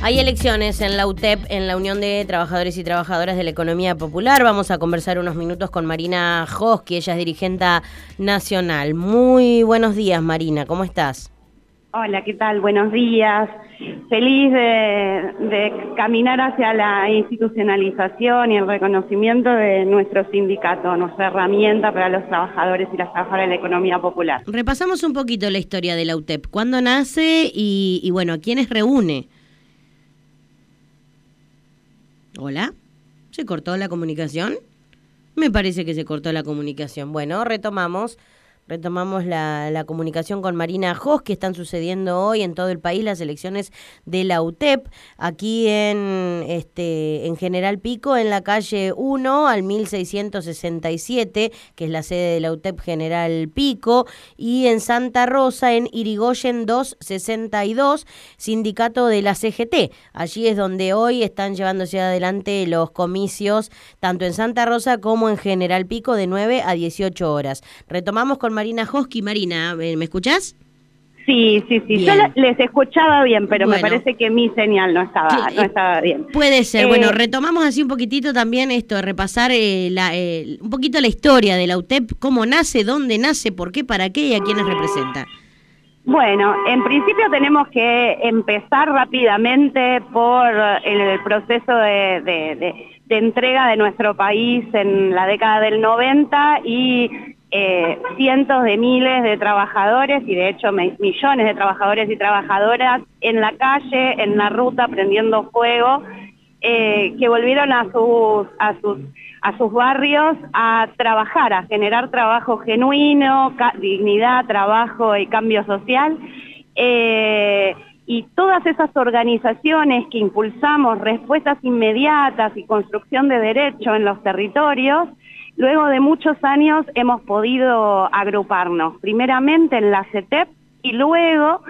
Hay elecciones en la UTEP, en la Unión de Trabajadores y Trabajadoras de la Economía Popular. Vamos a conversar unos minutos con Marina Joski, ella es dirigenta nacional. Muy buenos días, Marina, ¿cómo estás? Hola, ¿qué tal? Buenos días. Feliz de, caminar hacia la institucionalización y el reconocimiento de nuestro sindicato, nuestra herramienta para los trabajadores y las trabajadoras de la economía popular. Repasamos un poquito la historia de la UTEP. ¿Cuándo nace y, y bueno, a quiénes reúne? Hola, ¿se cortó la comunicación? Me parece que se cortó la comunicación. Bueno, retomamos. Retomamos la, comunicación con Marina Jos, que están sucediendo hoy en todo el país las elecciones de la UTEP, aquí en, este, en General Pico, en la calle 1 al 1667, que es la sede de la UTEP General Pico, y en Santa Rosa, en Irigoyen 262, sindicato de la CGT. Allí es donde hoy están llevándose adelante los comicios, tanto en Santa Rosa como en General Pico, de 9 a 18 horas. Retomamos con Marina Hosky. Marina, ¿me escuchás? Sí, sí, sí. Yo les escuchaba bien, pero me parece que mi señal no estaba, no estaba bien. Puede ser. bueno, eh, retomamos así un poquitito también esto, repasar eh, la, eh, un poquito la historia de la UTEP, cómo nace, dónde nace, por qué, para qué y a quiénes representa. Bueno, en principio tenemos que empezar rápidamente por el proceso de, de entrega de nuestro país en la década del 90 y eh, cientos de miles de trabajadores y de hecho millones de trabajadores y trabajadoras en la calle, en la ruta, prendiendo fuego, eh, que volvieron a sus, barrios a trabajar, a generar trabajo genuino, dignidad, trabajo y cambio social. Eh, y todas esas organizaciones que impulsamos respuestas inmediatas y construcción de derecho en los territorios, Luego de muchos años hemos podido agruparnos, primeramente en la CETEP y luego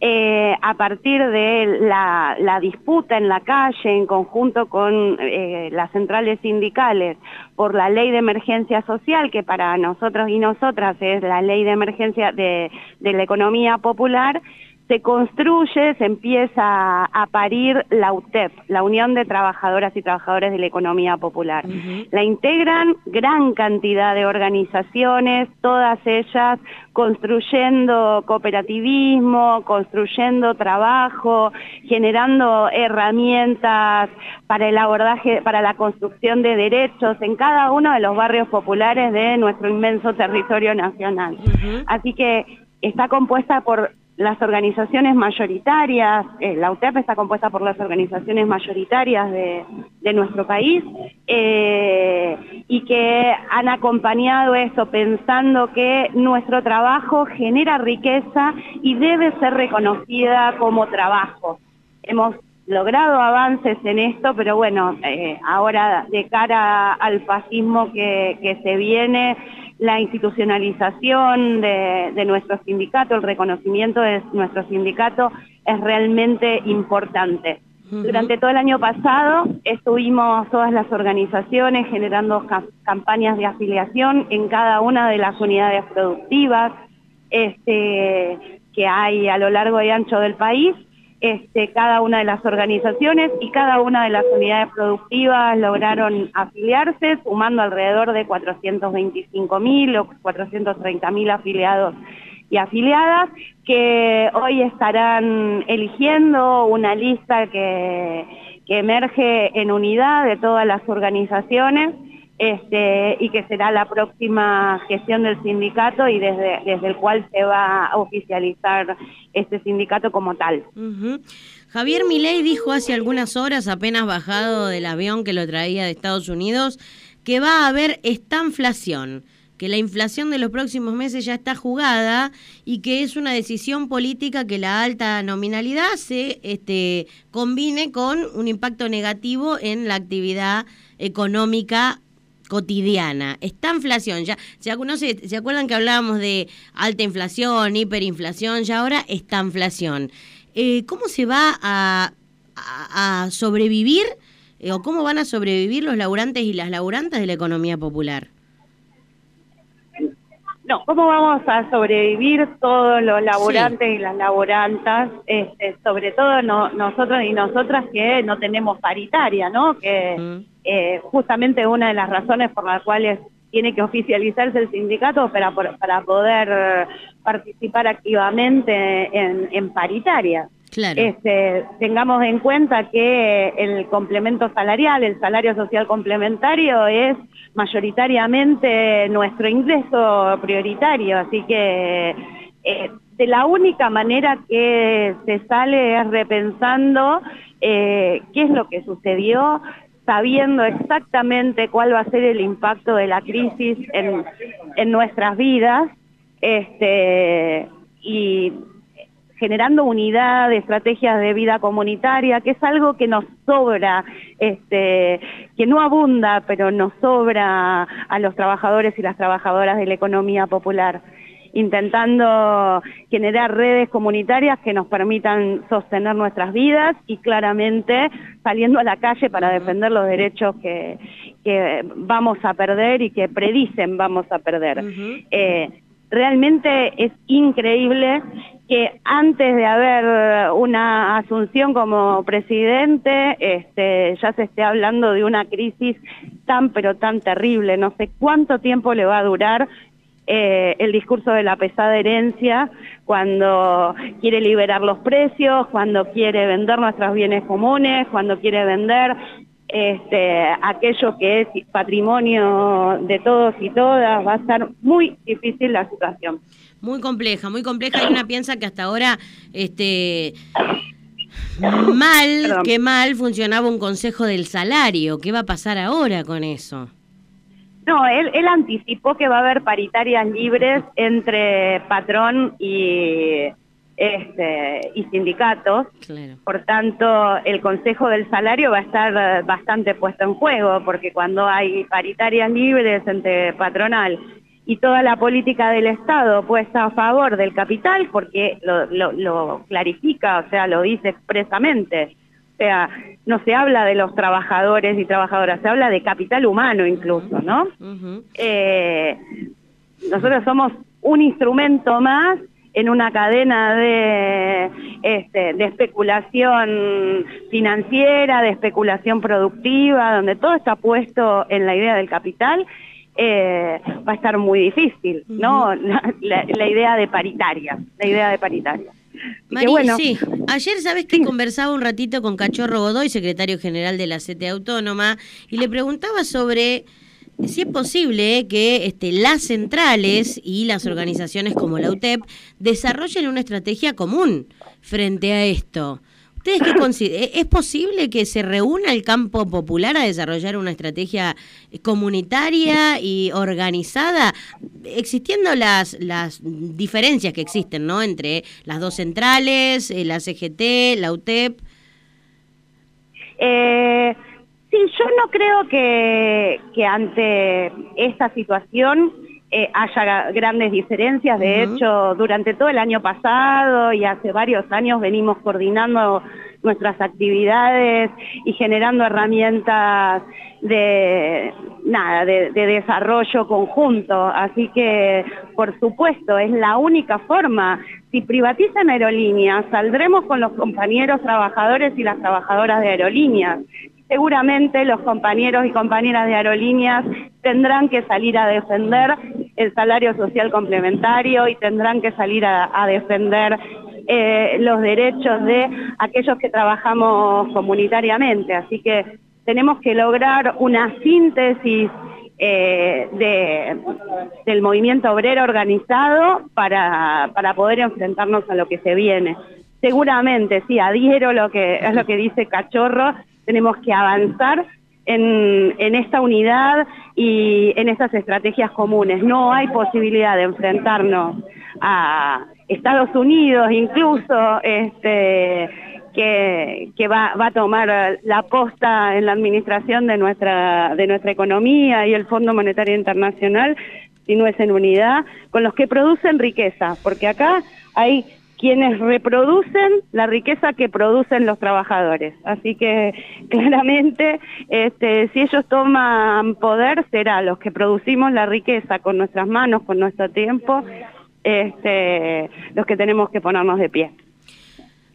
eh, a partir de la, disputa en la calle en conjunto con eh, las centrales sindicales por la ley de emergencia social, que para nosotros y nosotras es la ley de emergencia de la economía popular, se construye, se empieza a parir la UTEP, la Unión de Trabajadoras y Trabajadores de la Economía Popular. La integran gran cantidad de organizaciones, todas ellas construyendo cooperativismo, construyendo trabajo, generando herramientas para el abordaje, para la construcción de derechos en cada uno de los barrios populares de nuestro inmenso territorio nacional. Así que está compuesta por las organizaciones mayoritarias, eh, la UTEP está compuesta por las organizaciones mayoritarias de, nuestro país eh, y que han acompañado esto pensando que nuestro trabajo genera riqueza y debe ser reconocida como trabajo. Hemos logrado avances en esto, pero bueno, eh, ahora de cara al fascismo que, que se viene, la institucionalización de, nuestro sindicato, el reconocimiento de nuestro sindicato es realmente importante. Durante todo el año pasado estuvimos todas las organizaciones generando campañas de afiliación en cada una de las unidades productivas este, que hay a lo largo y ancho del país este, cada una de las organizaciones y cada una de las unidades productivas lograron afiliarse, sumando alrededor de 425 mil o 430 mil afiliados y afiliadas, que hoy estarán eligiendo una lista que emerge en unidad de todas las organizaciones este, y que será la próxima gestión del sindicato y desde, desde el cual se va a oficializar este sindicato como tal. Javier Milei dijo hace algunas horas, apenas bajado del avión que lo traía de Estados Unidos, que va a haber estanflación que la inflación de los próximos meses ya está jugada y que es una decisión política que la alta nominalidad se este, combine con un impacto negativo en la actividad económica cotidiana. Está inflación, ya, ya no ¿se acuerdan que hablábamos de alta inflación, hiperinflación? Ya ahora está inflación. Eh, ¿Cómo se va a, a, sobrevivir eh, o cómo van a sobrevivir los laburantes y las laburantes de la economía popular? no, ¿cómo vamos a sobrevivir todos los laborantes y las laborantas, este, sobre todo nosotros y nosotras que no tenemos paritaria, ¿no? Que mm. Eh, justamente una de las razones por las cuales tiene que oficializarse el sindicato para, para poder participar activamente en paritaria. Este, tengamos en cuenta que el complemento salarial, el salario social complementario es mayoritariamente nuestro ingreso prioritario, así que eh, de la única manera que se sale es repensando eh, qué es lo que sucedió, sabiendo exactamente cuál va a ser el impacto de la crisis en, en nuestras vidas, este, y generando unidad, estrategias de vida comunitaria, que es algo que nos sobra, este, que no abunda, pero nos sobra a los trabajadores y las trabajadoras de la economía popular intentando generar redes comunitarias que nos permitan sostener nuestras vidas y claramente saliendo a la calle para defender los derechos que, vamos a perder y que predicen vamos a perder. Eh, realmente es increíble que antes de haber una asunción como presidente, este, ya se esté hablando de una crisis tan pero tan terrible. No sé cuánto tiempo le va a durar eh, el discurso de la pesada herencia cuando quiere liberar los precios, cuando quiere vender nuestros bienes comunes, cuando quiere vender este, aquello que es patrimonio de todos y todas, va a ser muy difícil la situación. Muy compleja, muy compleja. Hay una piensa que hasta ahora, este, mal, que mal funcionaba un consejo del salario. ¿Qué va a pasar ahora con eso? No, él, él anticipó que va a haber paritarias libres entre patrón y este, y sindicatos. Por tanto, el Consejo del Salario va a estar bastante puesto en juego, porque cuando hay paritarias libres entre patronal y toda la política del Estado puesta a favor del capital, porque lo, clarifica, o sea, lo dice expresamente. O sea, no se habla de los trabajadores y trabajadoras, se habla de capital humano incluso, ¿no? Eh, nosotros somos un instrumento más en una cadena de, este, de especulación financiera, de especulación productiva, donde todo está puesto en la idea del capital eh, va a estar muy difícil, ¿no? La, idea de paritaria, la idea de paritaria. María, sí, ayer sabes que conversaba un ratito con Cachorro Godoy, secretario general de la CT Autónoma, y le preguntaba sobre si es posible que este, las centrales y las organizaciones como la UTEP desarrollen una estrategia común frente a esto. ¿Ustedes qué consideran? ¿E-, ¿Es posible que se reúna el campo popular a desarrollar una estrategia comunitaria y organizada, existiendo las, las diferencias que existen ¿no? entre las dos centrales, eh, la CGT, la UTEP? Eh, sí, yo no creo que, que ante esta situación eh, haya grandes diferencias. De hecho, durante todo el año pasado y hace varios años venimos coordinando nuestras actividades y generando herramientas de nada de, desarrollo conjunto. Así que por supuesto es la única forma. Si privatizan aerolíneas saldremos con los compañeros trabajadores y las trabajadoras de aerolíneas. Seguramente los compañeros y compañeras de aerolíneas tendrán que salir a defender el salario social complementario y tendrán que salir a, defender eh, los derechos de aquellos que trabajamos comunitariamente. Así que tenemos que lograr una síntesis eh, de, del movimiento obrero organizado para, para poder enfrentarnos a lo que se viene. Seguramente, sí, adhiero lo que es lo que dice Cachorro, tenemos que avanzar en, esta unidad y en estas estrategias comunes. No hay posibilidad de enfrentarnos a Estados Unidos incluso, este, que, que va, va, a tomar la posta en la administración de nuestra, de nuestra economía y el Fondo Monetario Internacional, si no es en unidad, con los que producen riqueza, porque acá hay quienes reproducen la riqueza que producen los trabajadores. Así que claramente, este, si ellos toman poder, será los que producimos la riqueza con nuestras manos, con nuestro tiempo, este, los que tenemos que ponernos de pie.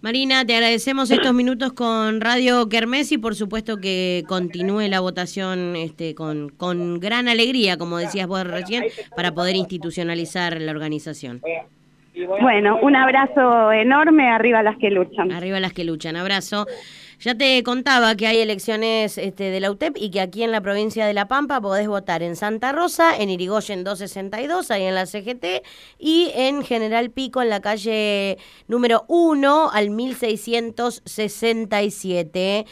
Marina, te agradecemos estos minutos con Radio Kermés y por supuesto que continúe la votación este, con, con gran alegría, como decías vos recién, para poder institucionalizar la organización. Bueno, un abrazo enorme, arriba las que luchan. Arriba las que luchan, abrazo. Ya te contaba que hay elecciones este, de la UTEP y que aquí en la provincia de La Pampa podés votar en Santa Rosa, en Irigoyen 262, ahí en la CGT, y en General Pico, en la calle número 1 al 1667